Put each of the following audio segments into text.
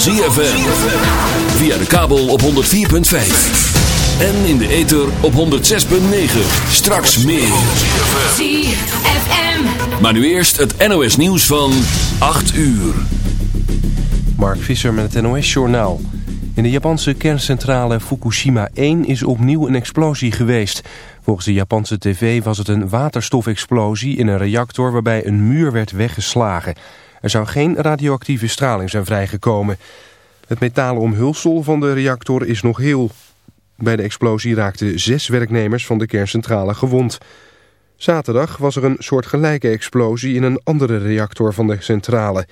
van ZFM. Via de kabel op 104.5. En in de ether op 106.9. Straks meer. ZFM. Maar nu eerst het NOS nieuws van 8 uur. Mark Visser met het NOS-journaal. In de Japanse kerncentrale Fukushima 1 is opnieuw een explosie geweest. Volgens de Japanse tv was het een waterstofexplosie in een reactor waarbij een muur werd weggeslagen. Er zou geen radioactieve straling zijn vrijgekomen. Het metalen omhulsel van de reactor is nog heel. Bij de explosie raakten zes werknemers van de kerncentrale gewond. Zaterdag was er een soortgelijke explosie in een andere reactor van de centrale.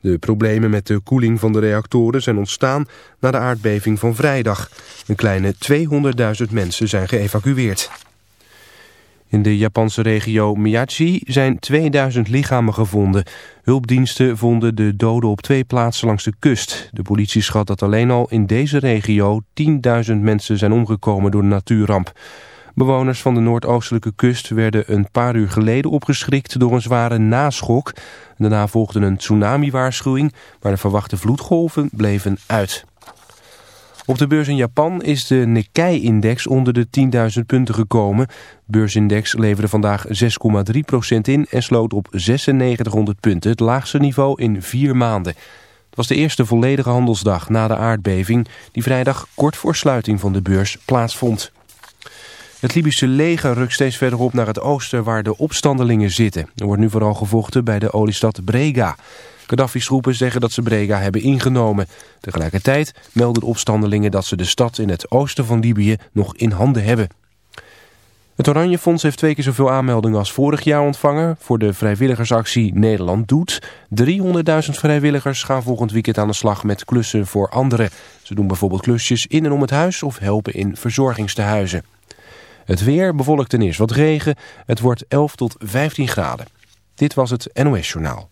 De problemen met de koeling van de reactoren zijn ontstaan na de aardbeving van vrijdag. Een kleine 200.000 mensen zijn geëvacueerd. In de Japanse regio Miyagi zijn 2000 lichamen gevonden. Hulpdiensten vonden de doden op twee plaatsen langs de kust. De politie schat dat alleen al in deze regio 10.000 mensen zijn omgekomen door de natuurramp. Bewoners van de noordoostelijke kust werden een paar uur geleden opgeschrikt door een zware naschok. Daarna volgde een tsunami-waarschuwing, maar de verwachte vloedgolven bleven uit. Op de beurs in Japan is de Nikkei-index onder de 10.000 punten gekomen. De beursindex leverde vandaag 6,3% in en sloot op 9600 punten, het laagste niveau in vier maanden. Het was de eerste volledige handelsdag na de aardbeving die vrijdag kort voor sluiting van de beurs plaatsvond. Het Libische leger rukt steeds verder op naar het oosten waar de opstandelingen zitten. Er wordt nu vooral gevochten bij de oliestad Brega. Gaddafi's troepen zeggen dat ze Brega hebben ingenomen. Tegelijkertijd melden de opstandelingen dat ze de stad in het oosten van Libië nog in handen hebben. Het Oranje Fonds heeft twee keer zoveel aanmeldingen als vorig jaar ontvangen. Voor de vrijwilligersactie Nederland Doet. 300.000 vrijwilligers gaan volgend weekend aan de slag met klussen voor anderen. Ze doen bijvoorbeeld klusjes in en om het huis of helpen in verzorgingstehuizen. Het weer bewolkt en is wat regen. Het wordt 11 tot 15 graden. Dit was het NOS Journaal.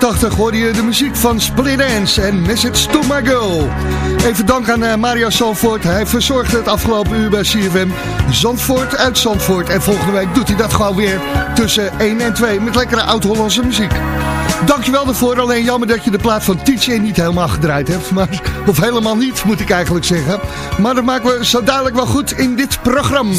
1984 hoorde je de muziek van Split Dance en Message to My Girl. Even dank aan uh, Mario Zandvoort. Hij verzorgde het afgelopen uur bij CFM. Zandvoort uit Zandvoort. En volgende week doet hij dat gewoon weer tussen 1 en 2 met lekkere oud-Hollandse muziek. Dankjewel daarvoor. Alleen jammer dat je de plaat van TJ niet helemaal gedraaid hebt. Maar, of helemaal niet, moet ik eigenlijk zeggen. Maar dat maken we zo dadelijk wel goed in dit programma.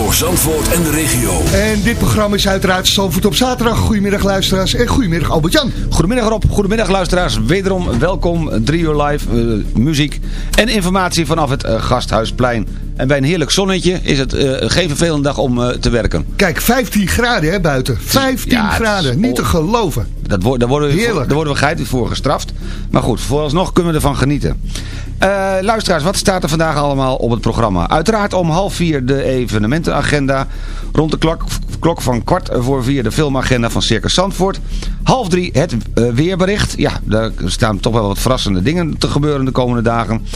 Voor Zandvoort en de regio. En dit programma is uiteraard Zandvoort op zaterdag. Goedemiddag luisteraars en goedemiddag Albert-Jan. Goedemiddag Rob, goedemiddag luisteraars. Wederom welkom, drie uur live, uh, muziek en informatie vanaf het uh, Gasthuisplein. En bij een heerlijk zonnetje is het uh, geen vervelende dag om uh, te werken. Kijk, 15 graden hè, buiten. 15 ja, graden, niet te geloven. Dat wo daar, worden we voor, daar worden we geheid voor gestraft. Maar goed, vooralsnog kunnen we ervan genieten. Uh, luisteraars, wat staat er vandaag allemaal op het programma? Uiteraard om half vier de evenementenagenda. Rond de klok, klok van kwart voor vier de filmagenda van Circus Zandvoort. Half drie het uh, weerbericht. Ja, daar staan toch wel wat verrassende dingen te gebeuren de komende dagen.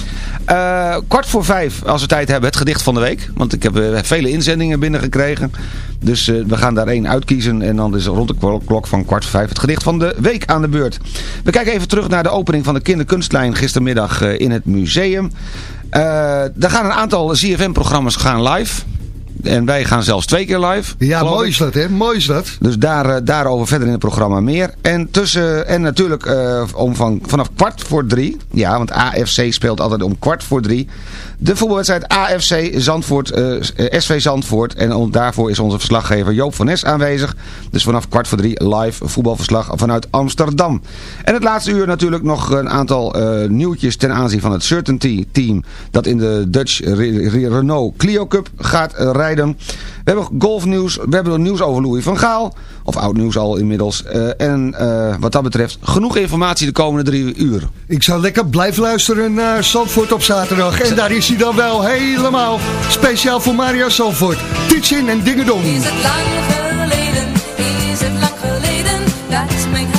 Uh, kwart voor vijf, als we tijd hebben, het gedicht van de week. Want ik heb vele inzendingen binnengekregen. Dus we gaan daar één uitkiezen. En dan is rond de klok van kwart voor vijf het gedicht van de week aan de beurt. We kijken even terug naar de opening van de kinderkunstlijn gistermiddag in het museum. Er gaan een aantal CFM-programma's gaan live. En wij gaan zelfs twee keer live. Ja, mooi is dat, hè? Mooi is dat. Dus daar, uh, daarover verder in het programma meer. En, tussen, en natuurlijk uh, om van, vanaf kwart voor drie. Ja, want AFC speelt altijd om kwart voor drie. De voetbalwedstrijd AFC Zandvoort, uh, SV Zandvoort. En om, daarvoor is onze verslaggever Joop van Nes aanwezig. Dus vanaf kwart voor drie live voetbalverslag vanuit Amsterdam. En het laatste uur natuurlijk nog een aantal nieuwtjes ten aanzien van het Certainty team. Dat in de Dutch Renault Clio Cup gaat rijden. We hebben golfnieuws, we hebben nieuws over Louis van Gaal. Of oud nieuws al inmiddels. Uh, en uh, wat dat betreft genoeg informatie de komende drie uur. Ik zou lekker blijven luisteren naar Zandvoort op zaterdag. En daar is hij dan wel helemaal speciaal voor Mario Zandvoort. Teaching en Dingedong. Is het lang geleden, is het lang geleden, dat mijn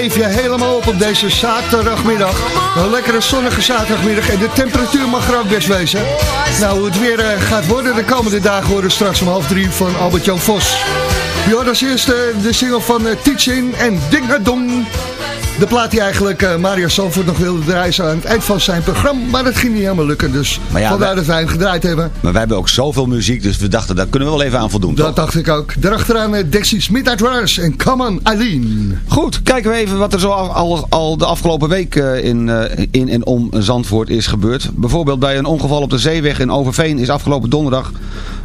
Leef je helemaal op op deze zaterdagmiddag. Een lekkere zonnige zaterdagmiddag en de temperatuur mag er ook best wezen. Nou, hoe het weer eh, gaat worden de komende dagen worden straks om half drie van Albert-Jan Vos. Je hoort als eerste de single van uh, Teaching en Dingadong. De plaat die eigenlijk uh, Mario Sanford nog wilde draaien aan het eind van zijn programma. Maar dat ging niet helemaal lukken. Dus ja, vandaar dat wij hem gedraaid hebben. Maar wij hebben ook zoveel muziek. Dus we dachten, daar kunnen we wel even aan voldoen. Dat dacht ik ook. Daarachteraan uh, Dexys Midnight Runners en Come on Eileen. Goed, kijken we even wat er zo al, al, de afgelopen week uh, in, in en om Zandvoort is gebeurd. Bijvoorbeeld bij een ongeval op de zeeweg in Overveen is afgelopen donderdag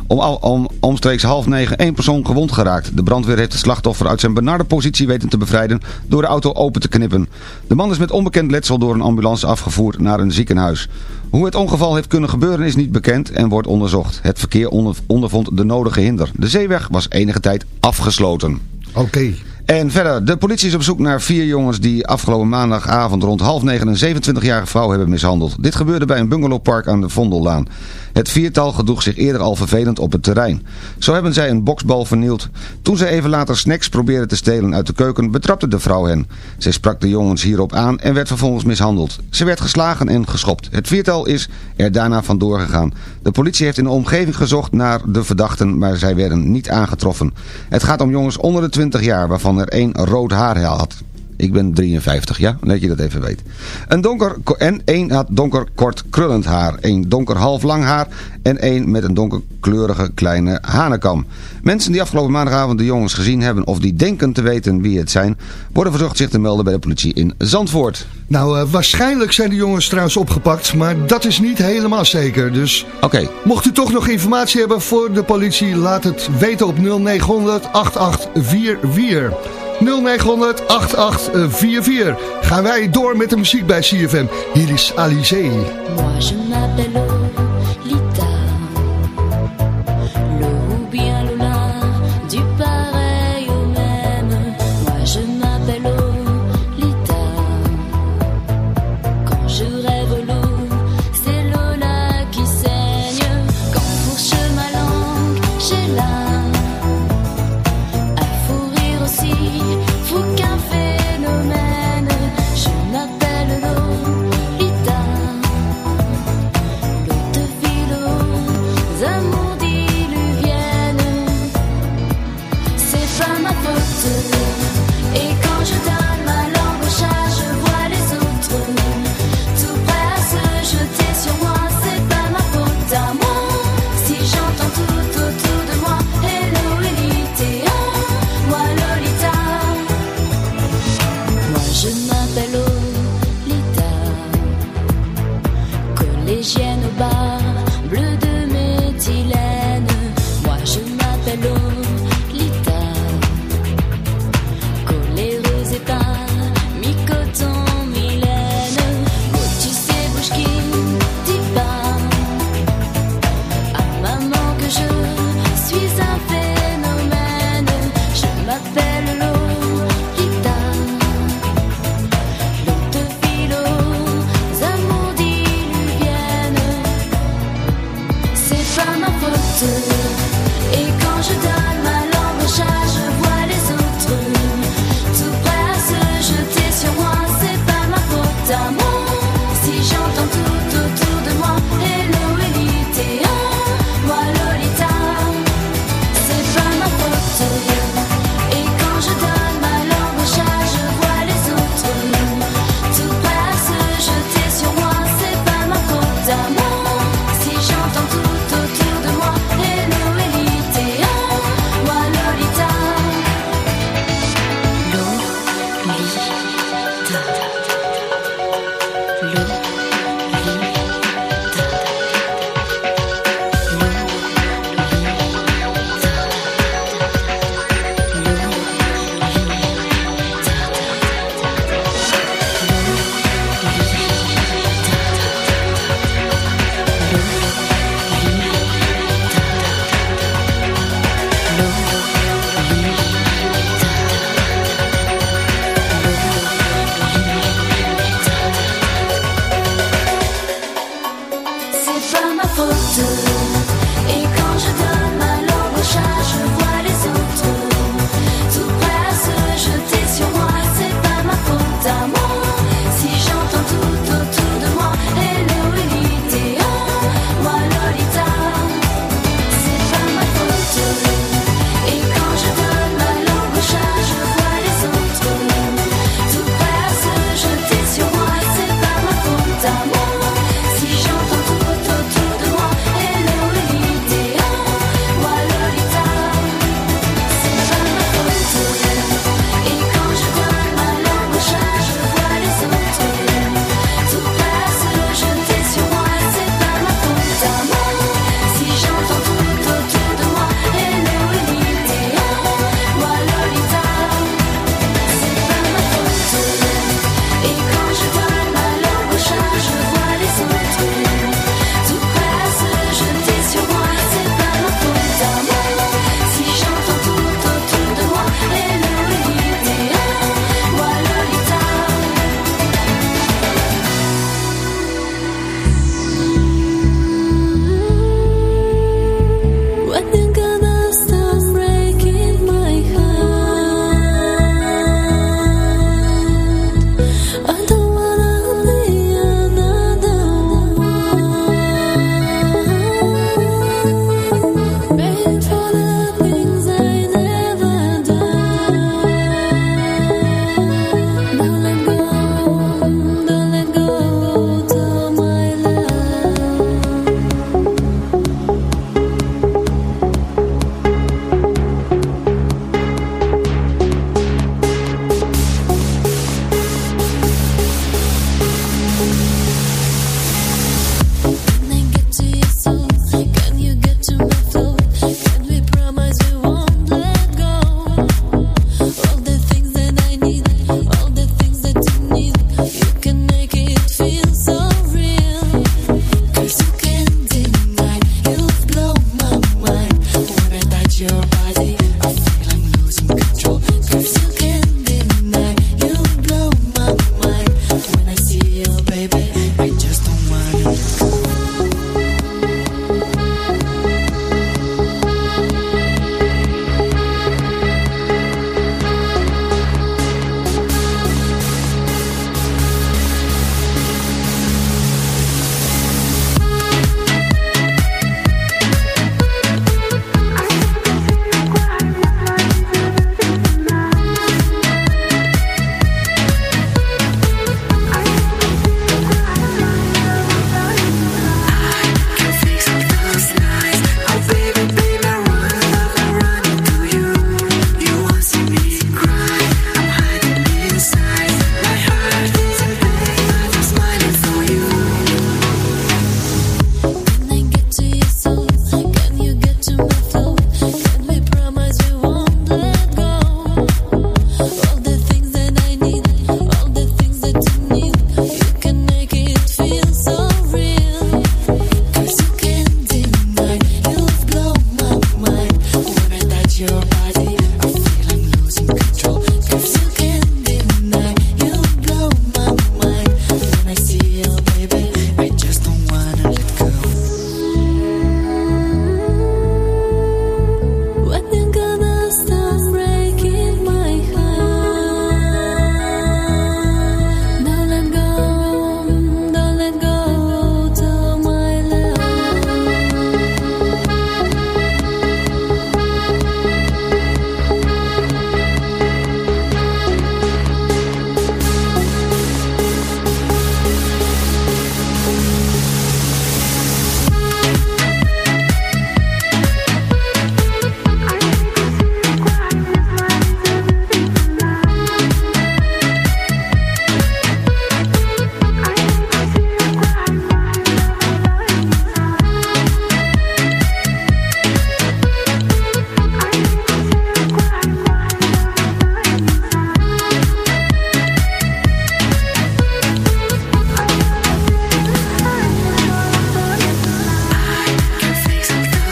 om, om, omstreeks half negen één persoon gewond geraakt. De brandweer heeft het slachtoffer uit zijn benarde positie weten te bevrijden door de auto open te knippen. De man is met onbekend letsel door een ambulance afgevoerd naar een ziekenhuis. Hoe het ongeval heeft kunnen gebeuren is niet bekend en wordt onderzocht. Het verkeer ondervond de nodige hinder. De zeeweg was enige tijd afgesloten. Oké. En verder, de politie is op zoek naar vier jongens die afgelopen maandagavond rond half negen een 27-jarige vrouw hebben mishandeld. Dit gebeurde bij een bungalowpark aan de Vondellaan. Het viertal gedroeg zich eerder al vervelend op het terrein. Zo hebben zij een boksbal vernield. Toen ze even later snacks probeerden te stelen uit de keuken, betrapte de vrouw hen. Zij sprak de jongens hierop aan en werd vervolgens mishandeld. Ze werd geslagen en geschopt. Het viertal is er daarna vandoor gegaan. De politie heeft in de omgeving gezocht naar de verdachten, maar zij werden niet aangetroffen. Het gaat om jongens onder de 20 jaar, waarvan er één rood haar had. Ik ben 53, ja, dat je dat even weet. Een donker, en één had donker kort krullend haar, één donker half lang haar en één met een donkerkleurige kleine hanekam. Mensen die afgelopen maandagavond de jongens gezien hebben of die denken te weten wie het zijn, worden verzocht zich te melden bij de politie in Zandvoort. Nou, uh, waarschijnlijk zijn de jongens trouwens opgepakt, maar dat is niet helemaal zeker. Dus okay. mocht u toch nog informatie hebben voor de politie, laat het weten op 0900 8844. 0900 8844. Gaan wij door met de muziek bij CFM. Hier is.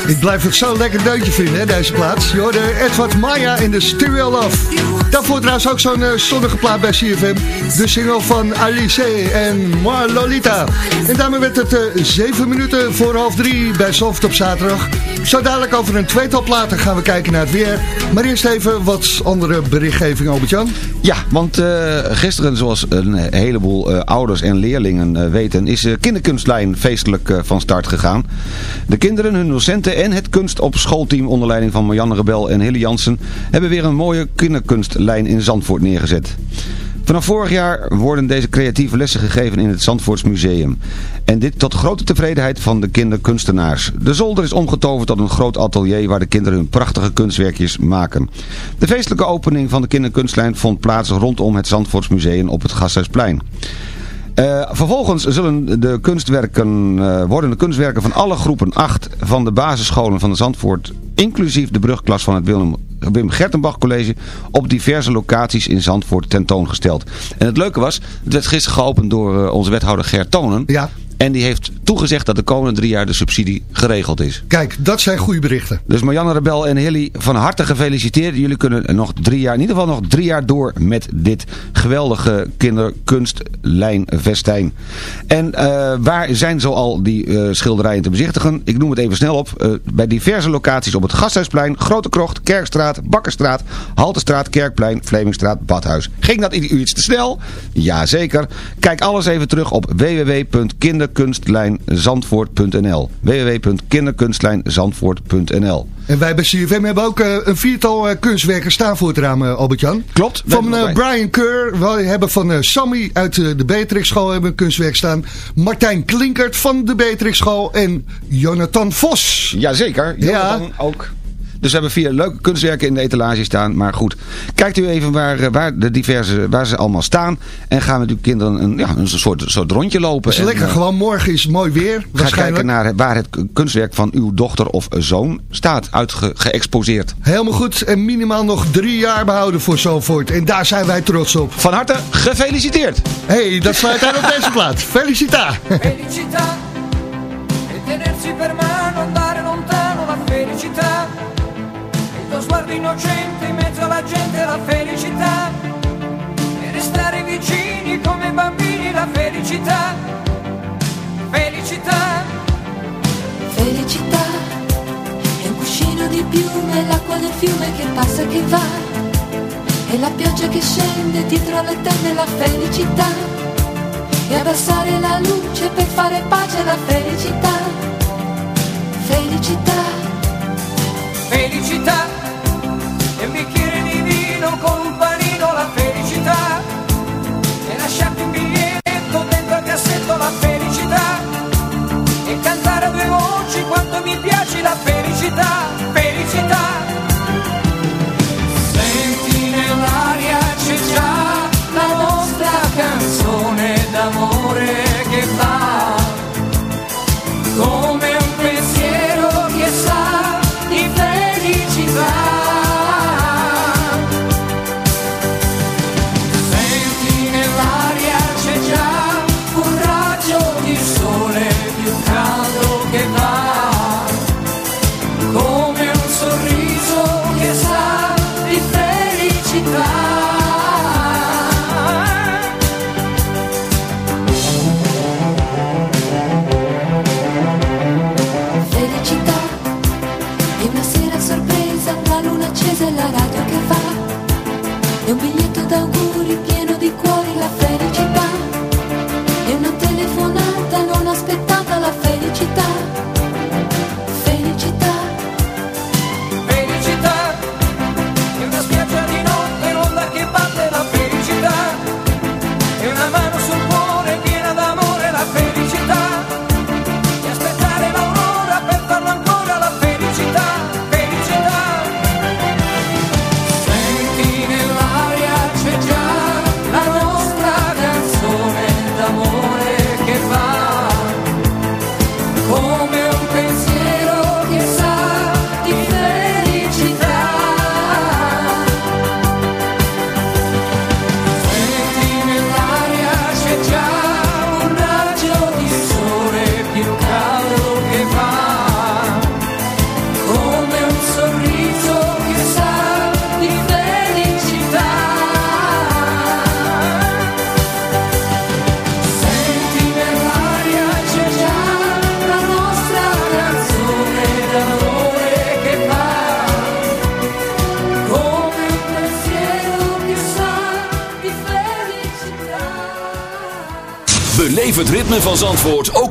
Ik blijf het zo lekker deuntje vinden, hè, deze plaats. Je hoorde Edward Maya in de Stereo Love. Daarvoor trouwens ook zo'n uh, zonnige plaat bij CFM. De single van Alice en Moi Lolita. En daarmee werd het uh, 7 minuten voor half drie bij Soft op zaterdag. Zo dadelijk over een tweetal platen gaan we kijken naar het weer. Maar eerst even wat andere berichtgeving, Albert-Jan. Ja, want uh, gisteren, zoals een heleboel ouders en leerlingen weten, is de kinderkunstlijn feestelijk van start gegaan. De kinderen, hun docenten en het kunst op schoolteam onder leiding van Marianne Rebel en Hilly Jansen hebben weer een mooie kinderkunstlijn in Zandvoort neergezet. Vanaf vorig jaar worden deze creatieve lessen gegeven in het Zandvoortsmuseum. En dit tot grote tevredenheid van de kinderkunstenaars. De zolder is omgetoverd tot een groot atelier waar de kinderen hun prachtige kunstwerkjes maken. De feestelijke opening van de kinderkunstlijn vond plaats rondom het Zandvoortsmuseum op het Gasthuisplein. Uh, vervolgens zullen de kunstwerken, uh, worden de kunstwerken van alle groepen 8 van de basisscholen van de Zandvoort, inclusief de brugklas van het Willem, Wim Gertenbach College, op diverse locaties in Zandvoort tentoongesteld. En het leuke was, het werd gisteren geopend door uh, onze wethouder Gert Tonen. Ja. En die heeft toegezegd dat de komende drie jaar de subsidie geregeld is. Kijk, dat zijn goede berichten. Dus Marianne Rebel en Hilly, van harte gefeliciteerd. Jullie kunnen nog drie jaar, in ieder geval nog drie jaar door met dit geweldige kinderkunstlijnvestijn. En uh, waar zijn zoal die uh, schilderijen te bezichtigen? Ik noem het even snel op. Uh, bij diverse locaties op het Gasthuisplein, Grote Krocht, Kerkstraat, Bakkerstraat, Haltestraat, Kerkplein, Vlemingstraat, Badhuis. Ging dat u iets te snel? Jazeker. Kijk alles even terug op www.kinderkunstlijnzandvoort.nl www.kinderkunstlijnzandvoort.nl En wij bij CFM hebben ook uh, een viertal uh, kunstwerken staan voor het raam, uh, Albert-Jan. Klopt. Van uh, Brian Keur, we hebben van Sammy uit de Beatrix School hebben een kunstwerk staan. Martijn Klinkert van de Beatrix School en Jonathan Vos. Jazeker, Jonathan ja. ook. Dus we hebben vier leuke kunstwerken in de etalage staan. Maar goed, kijkt u even waar, waar, de diverse, waar ze allemaal staan. En gaan we natuurlijk kinderen een, ja, een soort, soort rondje lopen. is lekker, en, gewoon morgen is het mooi weer. Ga kijken naar waar het kunstwerk van uw dochter of zoon staat, uitgeëxposeerd. Helemaal goed. En minimaal nog drie jaar behouden voor Zandvoort. En daar zijn wij trots op. Van harte gefeliciteerd. hey, dat sluit aan op deze plaat. Felicita. Felicità. E tenersi per mano, sguardo innocente in mezzo alla gente la felicità. E restare vicini come bambini la felicità. Felicità. Felicità. È un cuscino di piume l'acqua del fiume che passa e che va. E la pioggia che scende dietro le tende la felicità. E abbassare la luce per fare pace la felicità. Felicità. Felicità mi piel.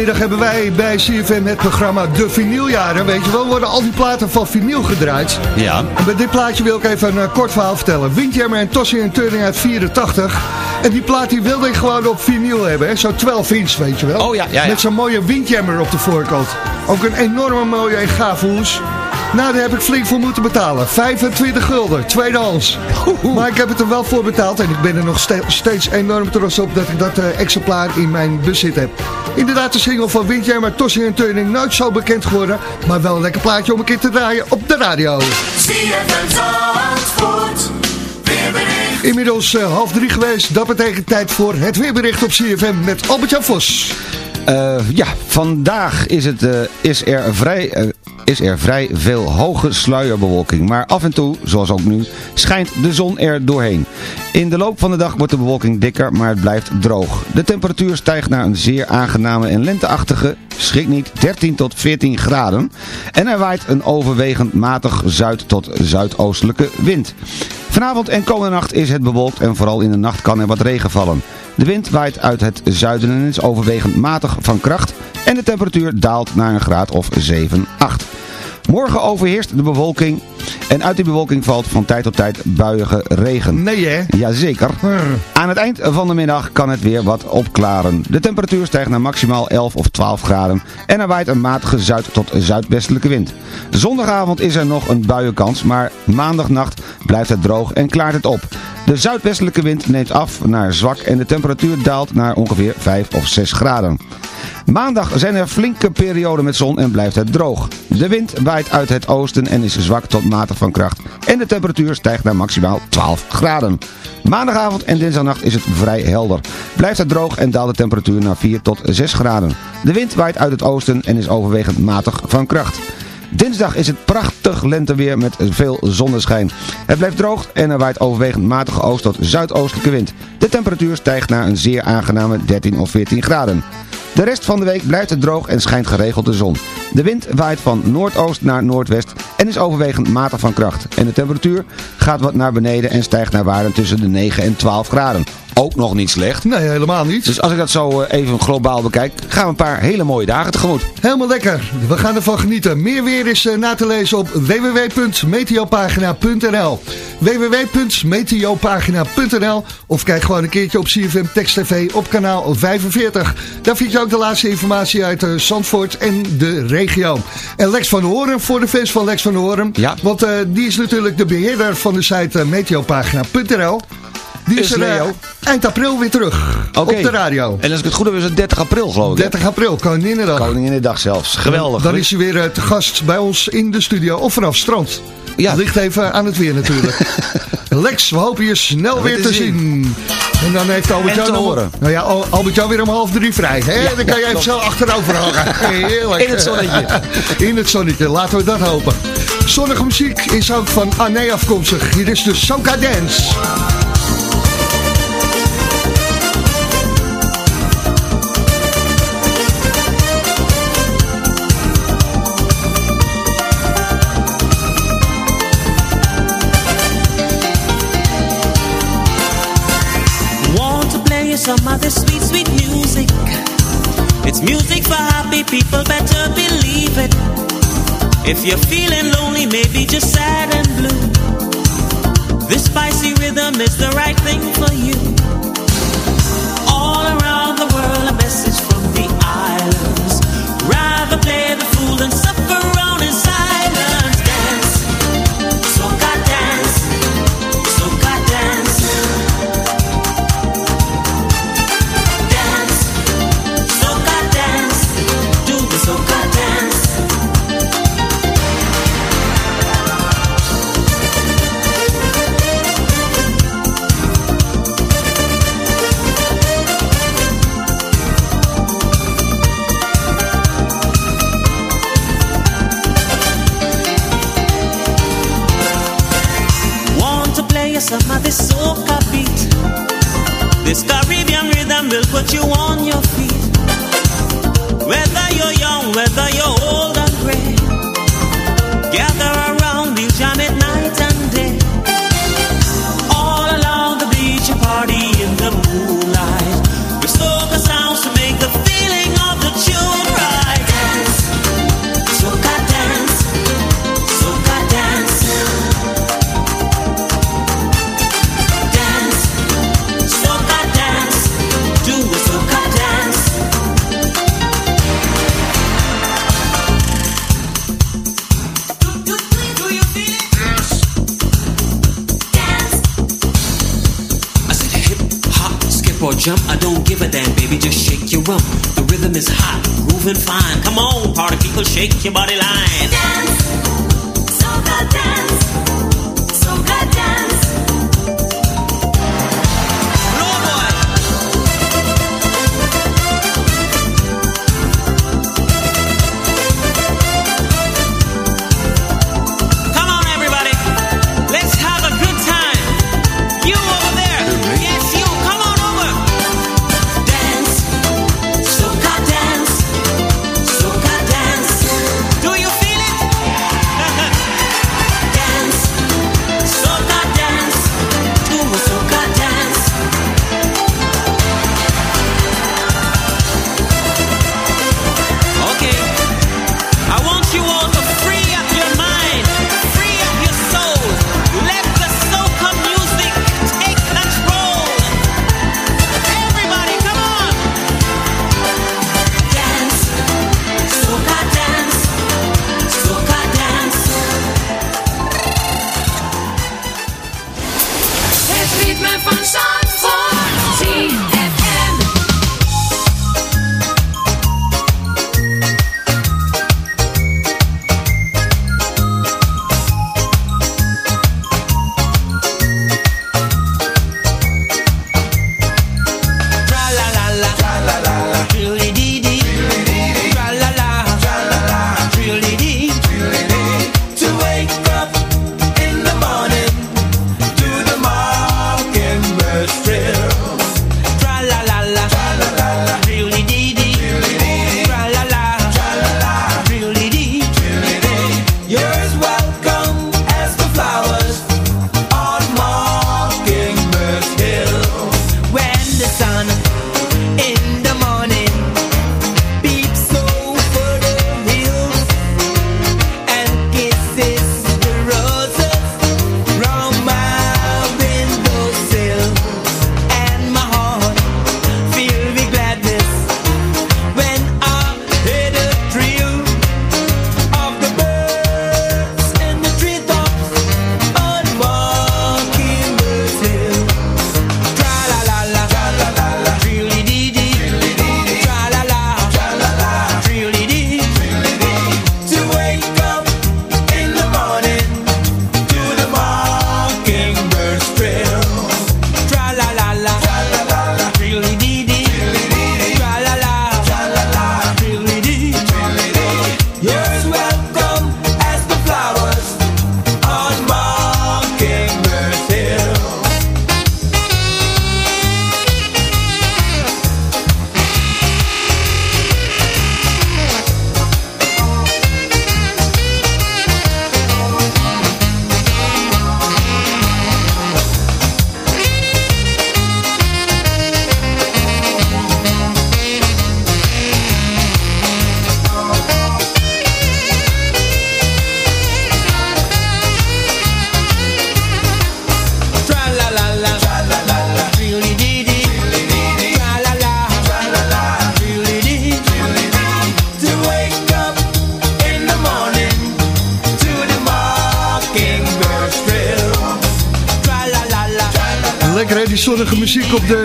Woensdagmiddag hebben wij bij CFM het programma De Vinyljaren. Weet je wel, worden al die platen van vinyl gedraaid. Ja. En bij dit plaatje wil ik even een eh, kort verhaal vertellen. Windjammer en Tossing en Turning uit 84. En die plaat die wilde ik gewoon op vinyl hebben. hè. Zo'n 12 inch, weet je wel. Oh ja, ja, ja. Met zo'n mooie Windjammer op de voorkant. Ook een enorme mooie en gave hoes. Nou, daar heb ik flink voor moeten betalen. 25 gulden, tweedehands. Maar ik heb het er wel voor betaald. En ik ben er nog ste- steeds enorm trots op dat ik dat eh, exemplaar in mijn bezit heb. Inderdaad, de single van Windjammer, Tossing en Turning. Nooit zo bekend geworden. Maar wel een lekker plaatje om een keer te draaien op de radio. Inmiddels eh, half drie geweest. Dat betekent tijd voor het weerbericht op CFM met Albert-Jan Vos. Eh, ja, vandaag is, het, eh, is, er vrij, eh, is er vrij veel hoge sluierbewolking. Maar af en toe, zoals ook nu, schijnt de zon er doorheen. In de loop van de dag wordt de bewolking dikker, maar het blijft droog. De temperatuur stijgt naar een zeer aangename en lenteachtige, schrik niet, 13 tot 14 graden. En er waait een overwegend matig zuid- tot zuidoostelijke wind. Vanavond en komende nacht is het bewolkt en vooral in de nacht kan er wat regen vallen. De wind waait uit het zuiden en is overwegend matig van kracht en de temperatuur daalt naar een graad of 7, 8. Morgen overheerst de bewolking En uit die bewolking valt van tijd tot tijd buiige regen. Nee hè? Jazeker. Aan het eind van de middag kan het weer wat opklaren. De temperatuur stijgt naar maximaal 11 of 12 graden en er waait een matige zuid- tot zuidwestelijke wind. Zondagavond is er nog een buienkans, maar maandagnacht blijft het droog en klaart het op. De zuidwestelijke wind neemt af naar zwak en de temperatuur daalt naar ongeveer 5 of 6 graden. Maandag zijn er flinke perioden met zon en blijft het droog. De wind waait uit het oosten en is zwak tot matig van kracht. En de temperatuur stijgt naar maximaal 12 graden. Maandagavond en dinsdagnacht is het vrij helder. Blijft het droog en daalt de temperatuur naar 4 tot 6 graden. De wind waait uit het oosten en is overwegend matig van kracht. Dinsdag is het prachtig lenteweer met veel zonneschijn. Het blijft droog en er waait overwegend matige oost- tot zuidoostelijke wind. De temperatuur stijgt naar een zeer aangename 13 of 14 graden. De rest van de week blijft het droog en schijnt geregeld de zon. De wind waait van noordoost naar noordwest en is overwegend matig van kracht. En de temperatuur gaat wat naar beneden en stijgt naar waarden tussen de 9 en 12 graden. Ook nog niet slecht. Nee, helemaal niet. Dus als ik dat zo eh, even globaal bekijk, gaan we een paar hele mooie dagen tegemoet. Helemaal lekker. We gaan ervan genieten. Meer weer is eh, na te lezen op www.meteopagina.nl www.meteopagina.nl Of kijk gewoon een keertje op CFM Text TV op kanaal 45. Daar vind je ook de laatste informatie uit uh, Zandvoort en de regio. En Lex van Horen, voor de fans van Lex van Horen. Ja. Want uh, die is natuurlijk de beheerder van de site uh, meteopagina.nl. Die is, Is er eind april weer terug op de radio. En als ik het goed heb is het 30 april geloof ik. hè? 30 april, Koninginnedag. Koninginnedag zelfs. Geweldig. Dan is hij weer eh, te gast bij ons in de studio of vanaf strand. Ja. Ligt even aan het weer natuurlijk. Lex, we hopen je snel weer te zien. En dan heeft Albert Jan horen. Nou ja, Al- Albert Jan weer om half drie vrij. Hè? dan kan je even zo achterover hangen. Heerlijk. In het zonnetje. In het zonnetje, laten we dat hopen. Zonnige muziek is ook van Anne afkomstig. Hier is de Soca Dance. This sweet, sweet music. It's music for happy people, better believe it. If you're feeling lonely, maybe just sad and blue. This spicy rhythm is the right thing for you. All around the world, a message from the islands. Rather play the fool than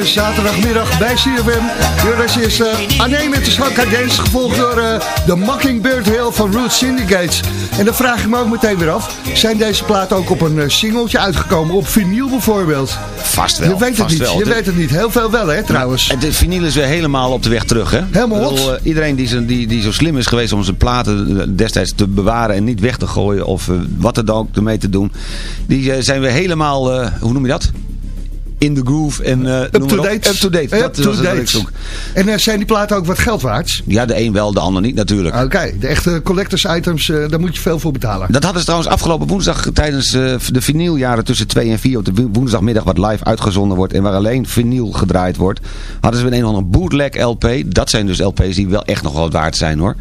zaterdagmiddag bij CFM. Joris is uh, met de Slanka Dance, gevolgd door eh, de Mockingbird Hill van Root Syndicates. En dan vraag ik me ook meteen weer af, zijn deze platen ook op een eh, singeltje uitgekomen, op vinyl bijvoorbeeld? Vast wel. je weet het niet, wel. je De- weet het niet. Heel veel wel hè, trouwens. En de vinyl is weer helemaal op de weg terug, hè? Helemaal bedoel, hot. iedereen die, zo- die, die zo slim is geweest om zijn platen destijds te bewaren en niet weg te gooien of wat er dan ook ermee te doen, die zijn weer helemaal, hoe noem je dat? In the groove en op. Up-to-date. Up-to-date, dat was het wat ik Up-to-date. zoek. En eh, zijn die platen ook wat geld waard? Ja, de een wel, de ander niet natuurlijk. Oké, de echte collectors items, eh, daar moet je veel voor betalen. Dat hadden ze trouwens afgelopen woensdag tijdens de vinyljaren tussen 2 en 4 op de wo- woensdagmiddag wat live uitgezonden wordt en waar alleen vinyl gedraaid wordt. Hadden ze een of andere bootleg LP. Dat zijn dus LP's die wel echt nog wat waard zijn hoor.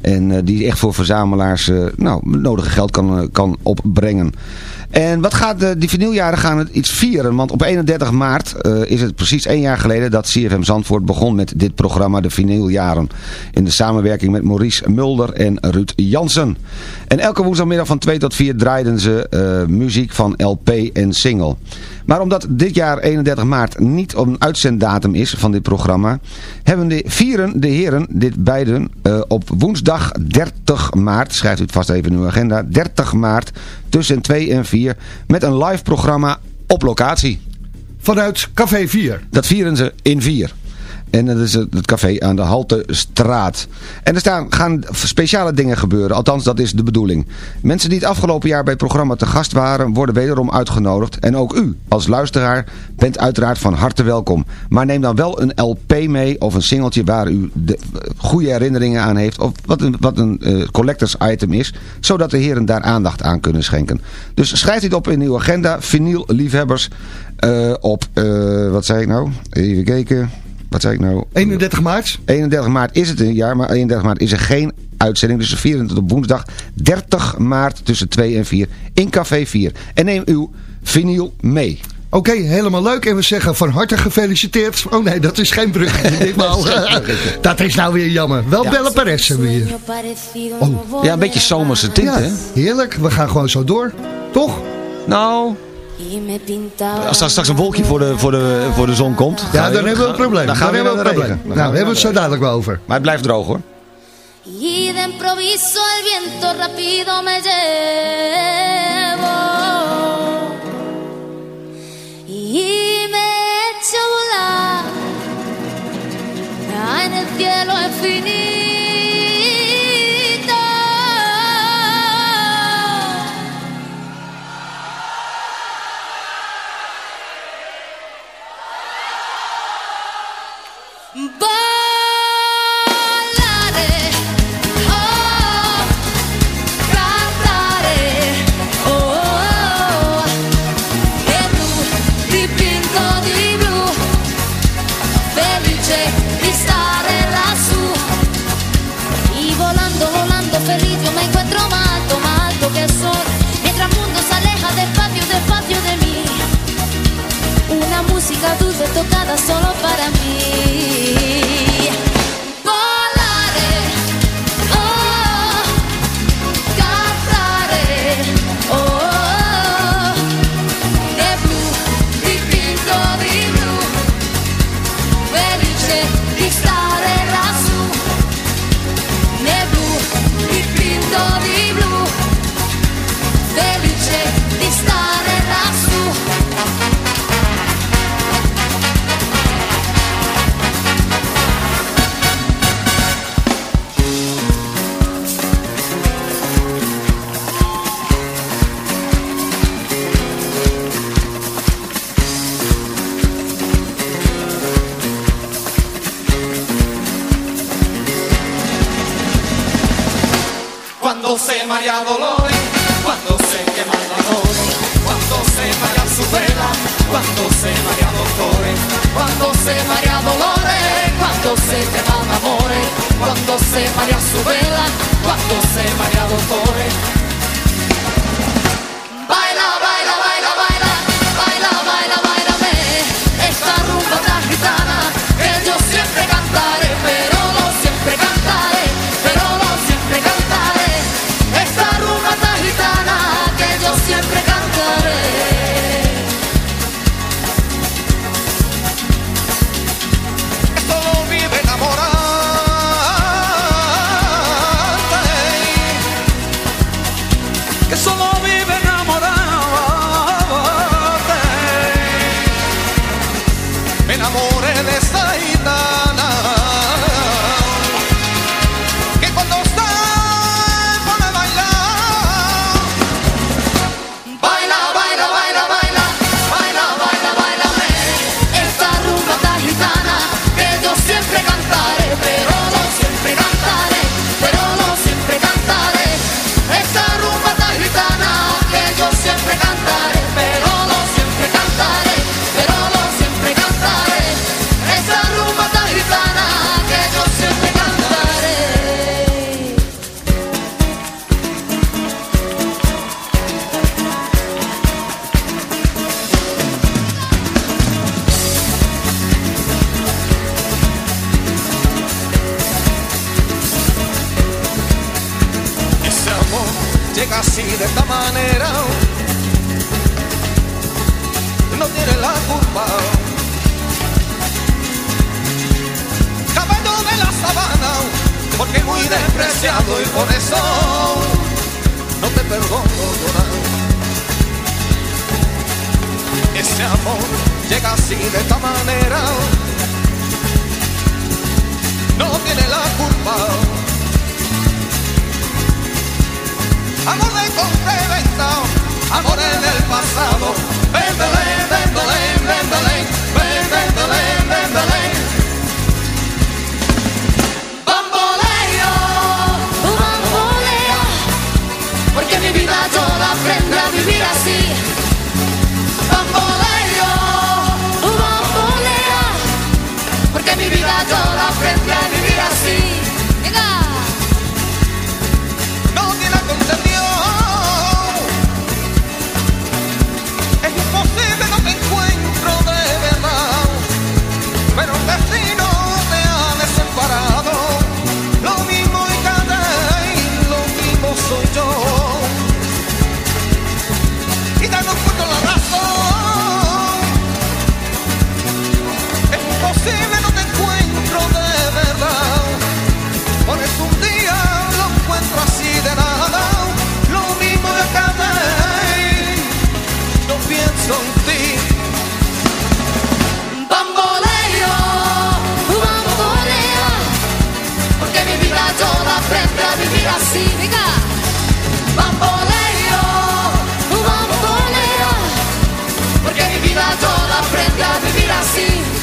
En die echt voor verzamelaars nou, nodige geld kan, kan opbrengen. En wat gaat de, die vinyljaren gaan het iets vieren? Want op 31 maart eh, is het precies één jaar geleden dat CFM Zandvoort begon met dit programma, de vinyljaren. In de samenwerking met Maurice Mulder en Ruud Jansen. En elke woensdagmiddag van 2 tot 4 draaiden ze eh, muziek van LP en single. Maar omdat dit jaar 31 maart niet een uitzenddatum is van dit programma, hebben de vieren de heren dit beiden eh, op woensdag 30 maart, schrijft u het vast even in uw agenda, 30 maart tussen 2 en 4 met een live programma op locatie. Vanuit Café 4. Dat vieren ze in 4. En dat is het café aan de Haltestraat. En er gaan speciale dingen gebeuren. Althans, dat is de bedoeling. Mensen die het afgelopen jaar bij het programma te gast waren... worden wederom uitgenodigd. En ook u, als luisteraar, bent uiteraard van harte welkom. Maar neem dan wel een LP mee of een singeltje... waar u de, eh, goede herinneringen aan heeft... of wat een, wat een eh, collectors item is... zodat de heren daar aandacht aan kunnen schenken. Dus schrijf dit op in uw agenda. Vinyl liefhebbers eh, op... wat zei ik nou? Even kijken... Wat zei ik nou? 31 maart. 31 maart is het een jaar, maar 31 maart is er geen uitzending. Dus we vieren het op woensdag 30 maart tussen 2 en 4 in Café 4. En neem uw vinyl mee. Oké, helemaal leuk. En we zeggen van harte gefeliciteerd. Oh nee, dat is geen brug. Ditmaal. dat is nou weer jammer. Wel Belle Perez hebben we hier. Ja, een beetje zomerse tint, Ja, hè? heerlijk. We gaan gewoon zo door. Toch? Nou, als er straks een wolkje voor de, voor de, voor de zon komt... Ja, gaan dan hebben we een probleem. Dan gaan we hebben een probleem. Nou, we hebben het zo dadelijk wel over. Maar het blijft droog, hoor. Y de improviso el viento rápido me llevo y me echo volar en el cielo infinito. Ballare, Música dulce tocada solo para mí. Cuando se María Dolores, cuando se quema dolores, cuando se María su vela, cuando se María Dolores, cuando se María Dolores, cuando se quema amores, cuando se María su vela, cuando se María Dolores. Llega así de esta manera. No tiene la culpa. Caballo de la sabana porque muy despreciado y por eso no te perdono llorar ese amor llega así de esta manera. No tiene la culpa amor de contraventado, amores del pasado. Ven Belén, ven Belén, ven Belén. Bamboleo, bamboleo, porque mi vida yo la aprendí a vivir así. ahora porque mi vida toda así.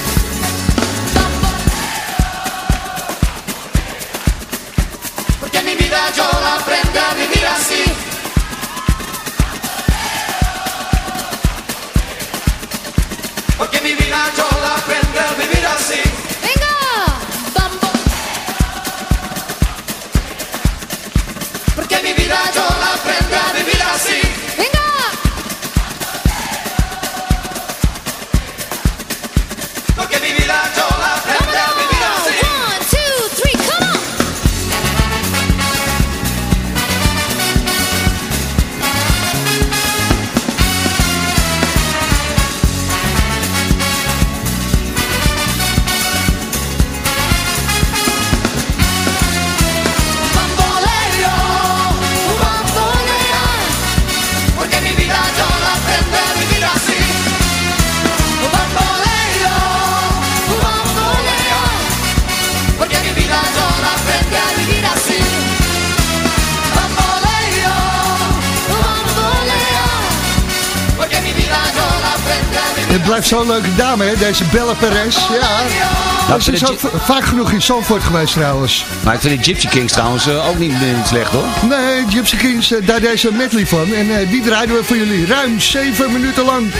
Zo'n leuke dame, hè, deze Bella Perez. Ja, Nou, ze ik is ook vaak genoeg in Zandvoort geweest trouwens. Maar ik vind die Gypsy Kings trouwens eh, ook niet, niet slecht hoor. Nee, Gypsy Kings, eh, daar deze medley van. En eh, die draaiden we voor jullie ruim 7 minuten lang.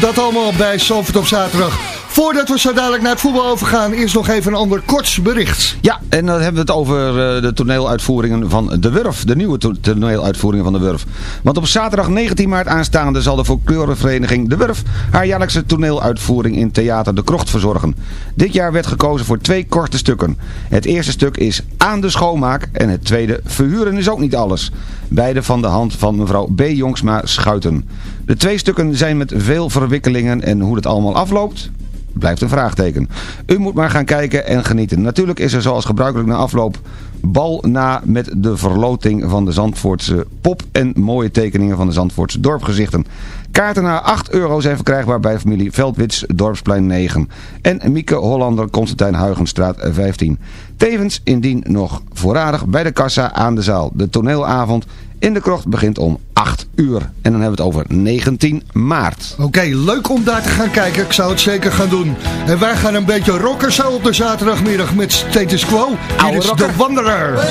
Dat allemaal bij Zandvoort op zaterdag. Voordat we zo dadelijk naar het voetbal overgaan, eerst nog even een ander korts bericht. Ja, en dan hebben we het over eh, de toneeluitvoeringen van De Wurf. De nieuwe to- toneeluitvoeringen van De Wurf. Want op zaterdag 19 maart aanstaande zal de folklorevereniging De Wurf haar jaarlijkse toneeluitvoering in Theater De Krocht verzorgen. Dit jaar werd gekozen voor twee korte stukken. Het eerste stuk is Aan de schoonmaak en het tweede Verhuren is ook niet alles. Beide van de hand van mevrouw B. Jongsma Schuiten. De twee stukken zijn met veel verwikkelingen en hoe het allemaal afloopt blijft een vraagteken. U moet maar gaan kijken en genieten. Natuurlijk is er zoals gebruikelijk na afloop bal na met de verloting van de Zandvoortse pop en mooie tekeningen van de Zandvoortse dorpgezichten. Kaarten naar 8 euro zijn verkrijgbaar bij familie Veldwits, Dorpsplein 9. En Mieke Hollander, Constantijn Huigenstraat 15. Tevens, indien nog voorradig, bij de kassa aan de zaal. De toneelavond in de krocht begint om 8 uur. En dan hebben we het over 19 maart. Oké, leuk om daar te gaan kijken. Ik zou het zeker gaan doen. En wij gaan een beetje rocken zo op de zaterdagmiddag met Status Quo. Hier Oude is rocker. de Wanderer. Well,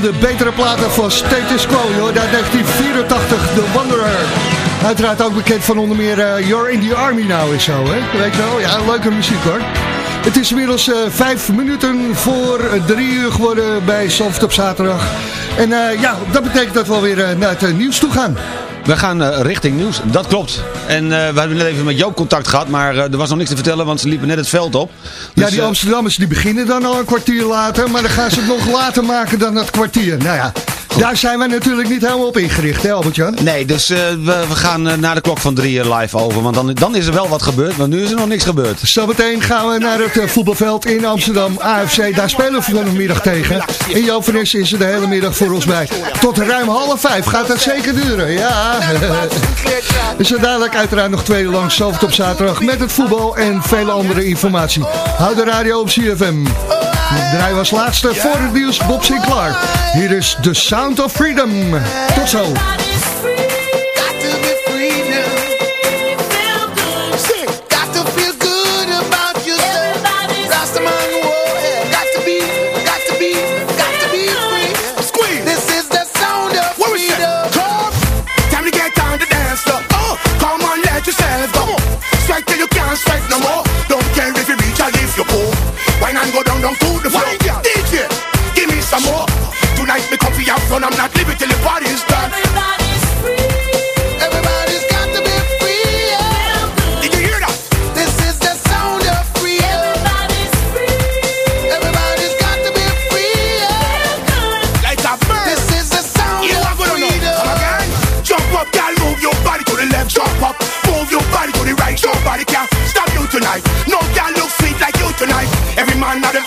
de betere platen van Status Quo. Joh. Daar 1984, The Wanderer. Uiteraard ook bekend van onder meer uh, You're in the Army Now en zo. Hè? Weet je wel? Ja, leuke muziek hoor. Het is inmiddels uh, vijf minuten voor drie uur geworden bij Soft op zaterdag. En ja, dat betekent dat we alweer naar het nieuws toe gaan. We gaan uh, richting nieuws, dat klopt. En uh, we hebben net even met Joop contact gehad, maar uh, er was nog niks te vertellen, want ze liepen net het veld op. Dus, ja, die Amsterdammers die beginnen dan al een kwartier later, maar dan gaan ze het nog later maken dan dat kwartier. Nou ja, daar zijn wij natuurlijk niet helemaal op ingericht, hè Albert-Jan? Nee, dus uh, we, we, gaan uh, naar de klok van drie live over. Want dan, dan is er wel wat gebeurd, maar nu is er nog niks gebeurd. Zometeen gaan we naar het uh, voetbalveld in Amsterdam, AFC. Daar spelen we vanmiddag tegen. En Joop van Essen is er de hele middag voor ons bij. Tot ruim half vijf gaat dat zeker duren, ja. is er dadelijk uiteraard nog twee uur lang Zalvert op zaterdag met het voetbal en vele andere informatie. Houd de radio op CFM. Draai was laatste voor het nieuws Bob Sinclair. Hier is The Sound of Freedom. Tot zo. the coffee have fun. I'm not leaving till the party's done. Everybody's free. Everybody's got to be free. Yeah. Did you hear that? This is the sound of free. Everybody's free. Everybody's got to be free. Yeah. Like a bird. This is the sound you of freedom. Come again. Jump up, girl. Move your body to the left. Jump up. Move your body to the right. Your body can't stop you tonight. No girl looks sweet like you tonight. Every man out of